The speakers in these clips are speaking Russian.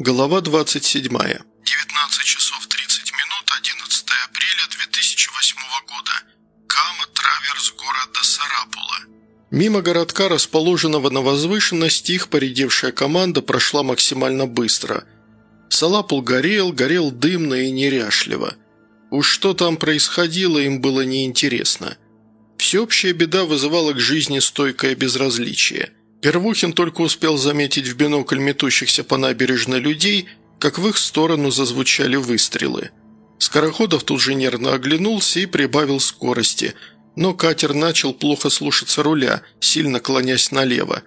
Глава 27. 19 часов 30 минут, 11 апреля 2008 года. Кама, траверс города Сарапула. Мимо городка, расположенного на возвышенности, их поредевшая команда прошла максимально быстро. Салапул горел, горел дымно и неряшливо. Уж что там происходило, им было неинтересно. Всеобщая беда вызывала к жизни стойкое безразличие – Первухин только успел заметить в бинокль метущихся по набережной людей, как в их сторону зазвучали выстрелы. Скороходов тут же нервно оглянулся и прибавил скорости, но катер начал плохо слушаться руля, сильно клонясь налево.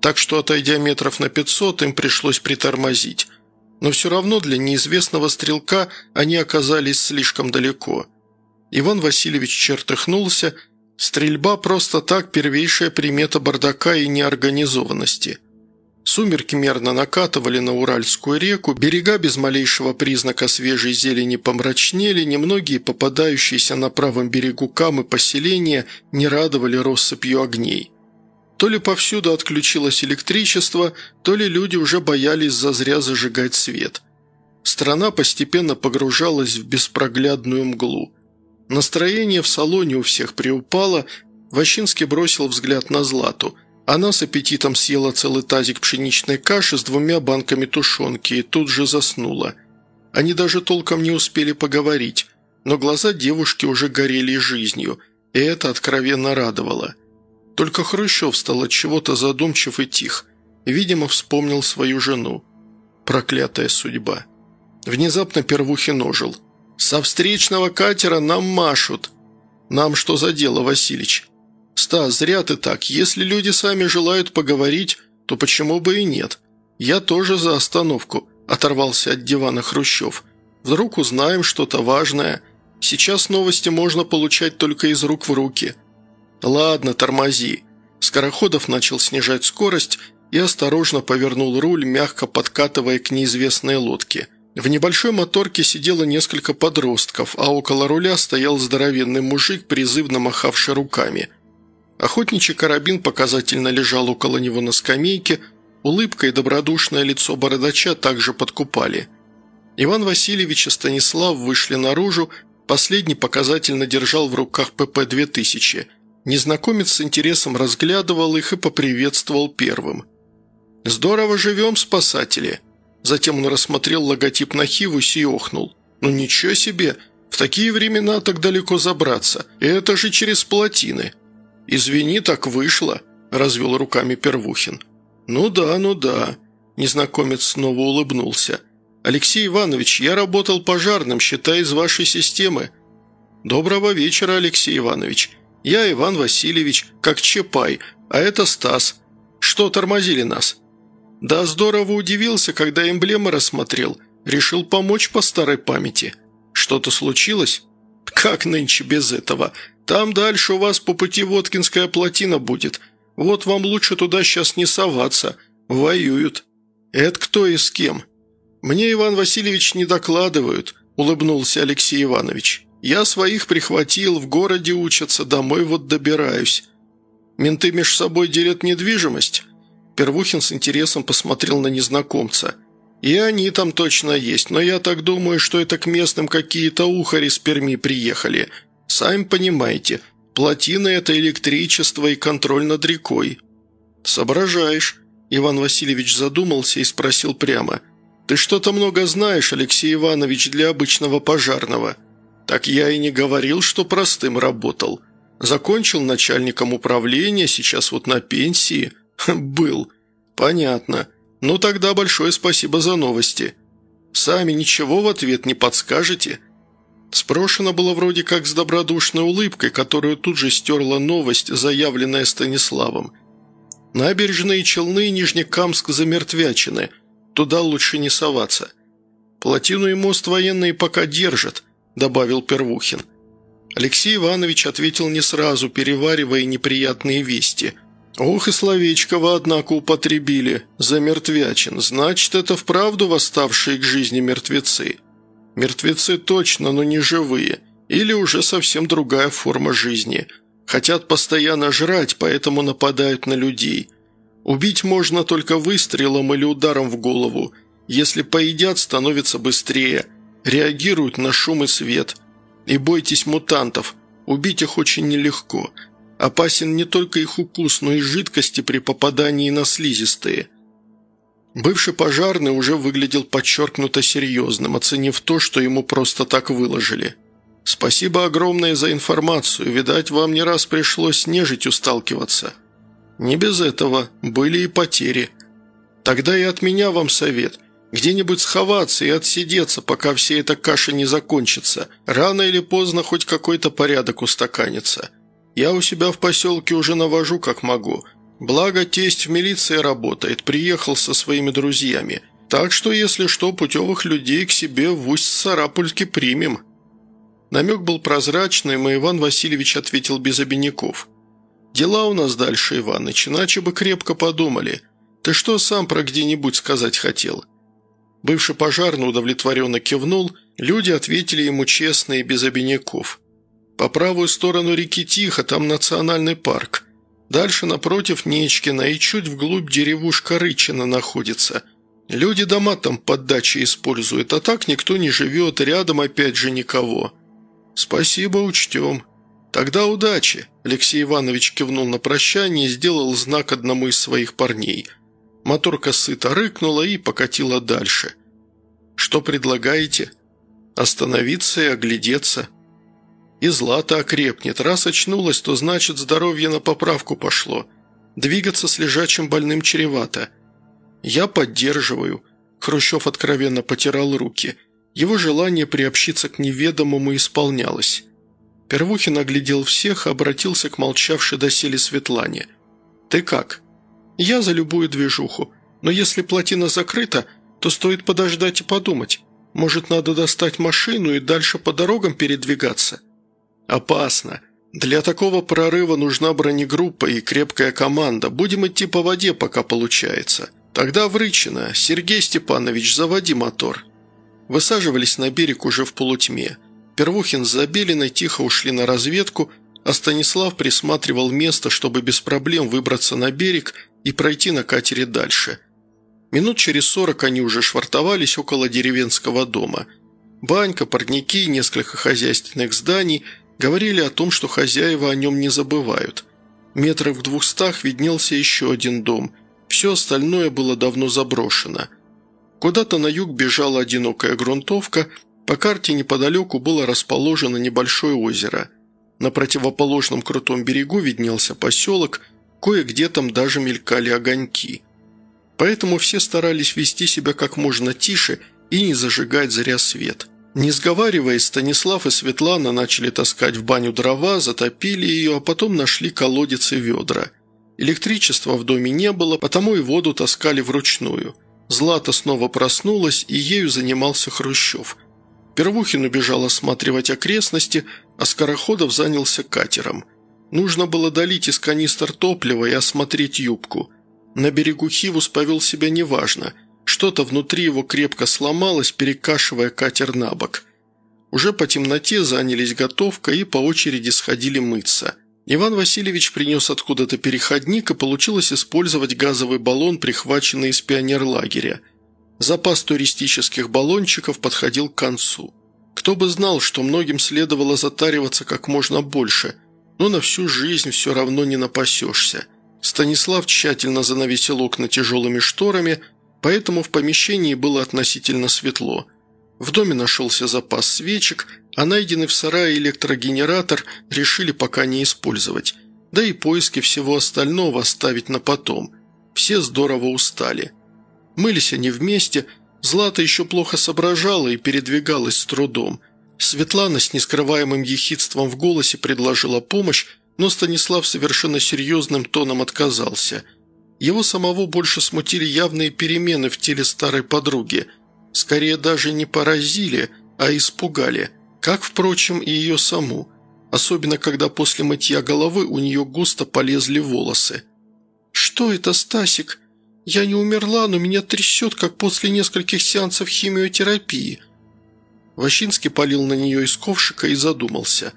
Так что, отойдя метров на 500, им пришлось притормозить. Но все равно для неизвестного стрелка они оказались слишком далеко. Иван Васильевич чертыхнулся – Стрельба просто так первейшая примета бардака и неорганизованности. Сумерки мерно накатывали на Уральскую реку, берега без малейшего признака свежей зелени помрачнели, немногие попадающиеся на правом берегу камы поселения не радовали россыпью огней. То ли повсюду отключилось электричество, то ли люди уже боялись зазря зажигать свет. Страна постепенно погружалась в беспроглядную мглу – Настроение в салоне у всех приупало, Ващинский бросил взгляд на Злату. Она с аппетитом съела целый тазик пшеничной каши с двумя банками тушенки и тут же заснула. Они даже толком не успели поговорить, но глаза девушки уже горели жизнью, и это откровенно радовало. Только Хрущев стал от чего-то задумчив и тих. Видимо, вспомнил свою жену. Проклятая судьба. Внезапно Первухин ожил – «Со встречного катера нам машут». «Нам что за дело, Василич?» «Стас, зря ты так. Если люди сами желают поговорить, то почему бы и нет? Я тоже за остановку», – оторвался от дивана Хрущев. «Вдруг узнаем что-то важное. Сейчас новости можно получать только из рук в руки». «Ладно, тормози». Скороходов начал снижать скорость и осторожно повернул руль, мягко подкатывая к неизвестной лодке – в небольшой моторке сидело несколько подростков, а около руля стоял здоровенный мужик, призывно махавший руками. Охотничий карабин показательно лежал около него на скамейке, улыбка и добродушное лицо бородача также подкупали. Иван Васильевич и Станислав вышли наружу, последний показательно держал в руках ПП-2000. Незнакомец с интересом разглядывал их и поприветствовал первым. «Здорово живем, спасатели!» Затем он рассмотрел логотип на Хивусе и охнул. «Ну ничего себе! В такие времена так далеко забраться. Это же через плотины!» «Извини, так вышло», – развел руками Первухин. «Ну да, ну да», – незнакомец снова улыбнулся. «Алексей Иванович, я работал пожарным, считай, из вашей системы». «Доброго вечера, Алексей Иванович. Я Иван Васильевич, как Чапай, а это Стас. Что тормозили нас?» Да, здорово удивился, когда эмблемы рассмотрел. Решил помочь по старой памяти. Что-то случилось? Как нынче без этого? Там дальше у вас по пути Воткинская плотина будет. Вот вам лучше туда сейчас не соваться. Воюют. Это кто и с кем? Мне Иван Васильевич не докладывают, улыбнулся Алексей Иванович. Я своих прихватил, в городе учатся, домой вот добираюсь. Менты меж собой делят недвижимость? Первухин с интересом посмотрел на незнакомца. «И они там точно есть, но я так думаю, что это к местным какие-то ухари с Перми приехали. Сами понимаете, плотина – это электричество и контроль над рекой». «Соображаешь», – Иван Васильевич задумался и спросил прямо. «Ты что-то много знаешь, Алексей Иванович, для обычного пожарного». «Так я и не говорил, что простым работал. Закончил начальником управления, сейчас вот на пенсии». «Был. Понятно. Ну тогда большое спасибо за новости. Сами ничего в ответ не подскажете?» Спрошено было вроде как с добродушной улыбкой, которую тут же стерла новость, заявленная Станиславом. «Набережные Челны и Нижнекамск замертвячены. Туда лучше не соваться. Плотину и мост военные пока держат», – добавил Первухин. Алексей Иванович ответил не сразу, переваривая неприятные вести – «Ох и словечко вы, однако, употребили. Замертвячен. Значит, это вправду восставшие к жизни мертвецы. Мертвецы точно, но не живые. Или уже совсем другая форма жизни. Хотят постоянно жрать, поэтому нападают на людей. Убить можно только выстрелом или ударом в голову. Если поедят, становится быстрее. Реагируют на шум и свет. И бойтесь мутантов. Убить их очень нелегко. Опасен не только их укус, но и жидкости при попадании на слизистые. Бывший пожарный уже выглядел подчеркнуто серьезным, оценив то, что ему просто так выложили. «Спасибо огромное за информацию. Видать, вам не раз пришлось с нежитью сталкиваться». «Не без этого. Были и потери. Тогда и от меня вам совет. Где-нибудь сховаться и отсидеться, пока вся эта каша не закончится. Рано или поздно хоть какой-то порядок устаканится. Я у себя в поселке уже навожу, как могу. Благо, тесть в милиции работает, приехал со своими друзьями. Так что, если что, путевых людей к себе в Усть-Сарапульске примем». Намек был прозрачный, но Иван Васильевич ответил без обиняков. «Дела у нас дальше, Иваныч, иначе бы крепко подумали. Ты что сам про где-нибудь сказать хотел?» Бывший пожарный удовлетворенно кивнул, люди ответили ему честно и без обиняков. «По правую сторону реки Тихо, там национальный парк. Дальше напротив Нечкина и чуть вглубь деревушка Рычина находится. Люди дома там под дачей используют, а так никто не живет, рядом опять же никого». «Спасибо, учтем». «Тогда удачи!» – Алексей Иванович кивнул на прощание и сделал знак одному из своих парней – Моторка сыто рыкнула и покатила дальше. «Что предлагаете?» «Остановиться и оглядеться». «И Злата окрепнет. Раз очнулась, то значит здоровье на поправку пошло. Двигаться с лежачим больным чревато». «Я поддерживаю». Хрущев откровенно потирал руки. Его желание приобщиться к неведомому исполнялось. Первухин оглядел всех, обратился к молчавшей доселе Светлане. «Ты как?» Я за любую движуху, но если плотина закрыта, то стоит подождать и подумать. Может, надо достать машину и дальше по дорогам передвигаться? Опасно. Для такого прорыва нужна бронегруппа и крепкая команда. Будем идти по воде, пока получается. Тогда Врычина. Сергей Степанович, заводи мотор. Высаживались на берег уже в полутьме. Первухин с Забелиной тихо ушли на разведку, а Станислав присматривал место, чтобы без проблем выбраться на берег и пройти на катере дальше. Минут через сорок они уже швартовались около деревенского дома. Банька, парники, несколько хозяйственных зданий говорили о том, что хозяева о нем не забывают. Метрах в двухстах виднелся еще один дом. Все остальное было давно заброшено. Куда-то на юг бежала одинокая грунтовка, по карте неподалеку было расположено небольшое озеро. На противоположном крутом берегу виднелся поселок – Кое-где там даже мелькали огоньки. Поэтому все старались вести себя как можно тише и не зажигать зря свет. Не сговариваясь, Станислав и Светлана начали таскать в баню дрова, затопили ее, а потом нашли колодец и ведра. Электричества в доме не было, потому и воду таскали вручную. Злата снова проснулась, и ею занимался Хрущев. Первухин убежал осматривать окрестности, а Скороходов занялся катером – Нужно было долить из канистр топлива и осмотреть юбку. На берегу Хивус повел себя неважно. Что-то внутри его крепко сломалось, перекашивая катер на бок. Уже по темноте занялись готовкой и по очереди сходили мыться. Иван Васильевич принес откуда-то переходник, и получилось использовать газовый баллон, прихваченный из пионерлагеря. Запас туристических баллончиков подходил к концу. Кто бы знал, что многим следовало затариваться как можно больше – но на всю жизнь все равно не напасешься. Станислав тщательно занавесил окна тяжелыми шторами, поэтому в помещении было относительно светло. В доме нашелся запас свечек, а найденный в сарае электрогенератор решили пока не использовать. Да и поиски всего остального оставить на потом. Все здорово устали. Мылись они вместе, Злата еще плохо соображала и передвигалась с трудом – Светлана с нескрываемым ехидством в голосе предложила помощь, но Станислав совершенно серьезным тоном отказался. Его самого больше смутили явные перемены в теле старой подруги. Скорее даже не поразили, а испугали. Как, впрочем, и ее саму. Особенно, когда после мытья головы у нее густо полезли волосы. «Что это, Стасик? Я не умерла, но меня трясет, как после нескольких сеансов химиотерапии», Ващинский полил на нее из ковшика и задумался.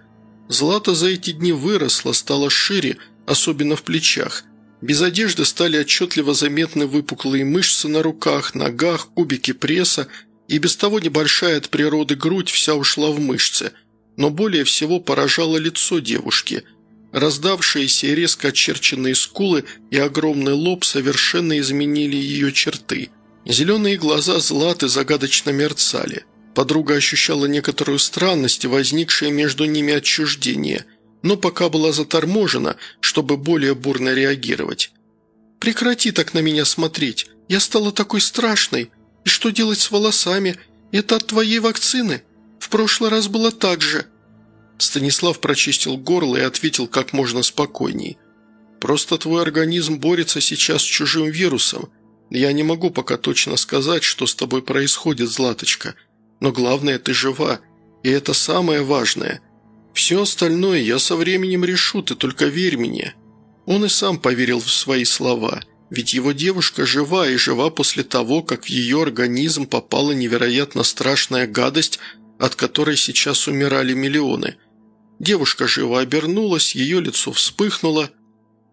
Злата за эти дни выросла, стала шире, особенно в плечах. Без одежды стали отчетливо заметны выпуклые мышцы на руках, ногах, кубики пресса, и без того небольшая от природы грудь вся ушла в мышцы. Но более всего поражало лицо девушки. Раздавшиеся и резко очерченные скулы и огромный лоб совершенно изменили ее черты. Зеленые глаза Златы загадочно мерцали. Подруга ощущала некоторую странность возникшее между ними отчуждение – но пока была заторможена, чтобы более бурно реагировать. «Прекрати так на меня смотреть. Я стала такой страшной. И что делать с волосами? Это от твоей вакцины. В прошлый раз было так же». Станислав прочистил горло и ответил как можно спокойней. «Просто твой организм борется сейчас с чужим вирусом. Я не могу пока точно сказать, что с тобой происходит, Златочка. Но главное, ты жива. И это самое важное. Все остальное я со временем решу, ты только верь мне». Он и сам поверил в свои слова, ведь его девушка жива и жива после того, как в ее организм попала невероятно страшная гадость, от которой сейчас умирали миллионы. Девушка живо обернулась, ее лицо вспыхнуло.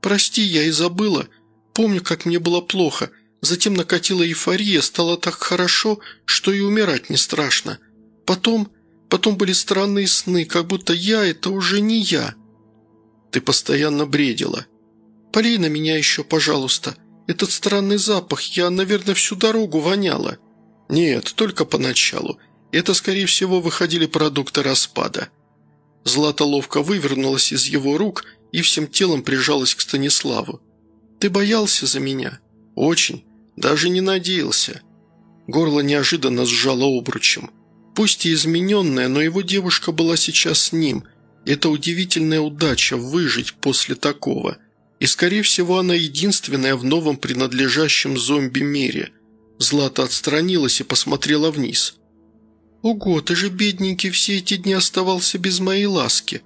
«Прости, я и забыла. Помню, как мне было плохо. Затем накатила эйфория, стало так хорошо, что и умирать не страшно. Потом Потом были странные сны, как будто я – это уже не я. Ты постоянно бредила. Полей на меня еще, пожалуйста. Этот странный запах, я, наверное, всю дорогу воняла. Нет, только поначалу. Это, скорее всего, выходили продукты распада. Злата ловко вывернулась из его рук и всем телом прижалась к Станиславу. «Ты боялся за меня?» «Очень. Даже не надеялся». Горло неожиданно сжало обручем. Пусть и измененная, но его девушка была сейчас с ним. Это удивительная удача выжить после такого. И, скорее всего, она единственная в новом принадлежащем зомби-мире. Злата отстранилась и посмотрела вниз. «Ого, ты же, бедненький, все эти дни оставался без моей ласки».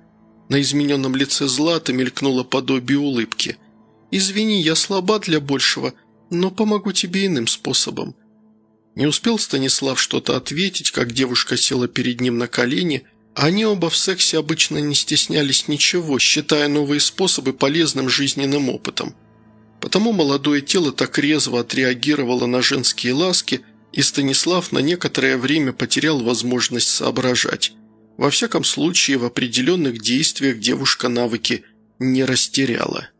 На измененном лице Златы мелькнуло подобие улыбки. «Извини, я слаба для большего, но помогу тебе иным способом. Не успел Станислав что-то ответить, как девушка села перед ним на колени. Они оба в сексе обычно не стеснялись ничего, считая новые способы полезным жизненным опытом. Потому молодое тело так резво отреагировало на женские ласки, и Станислав на некоторое время потерял возможность соображать. Во всяком случае, в определенных действиях девушка навыки не растеряла.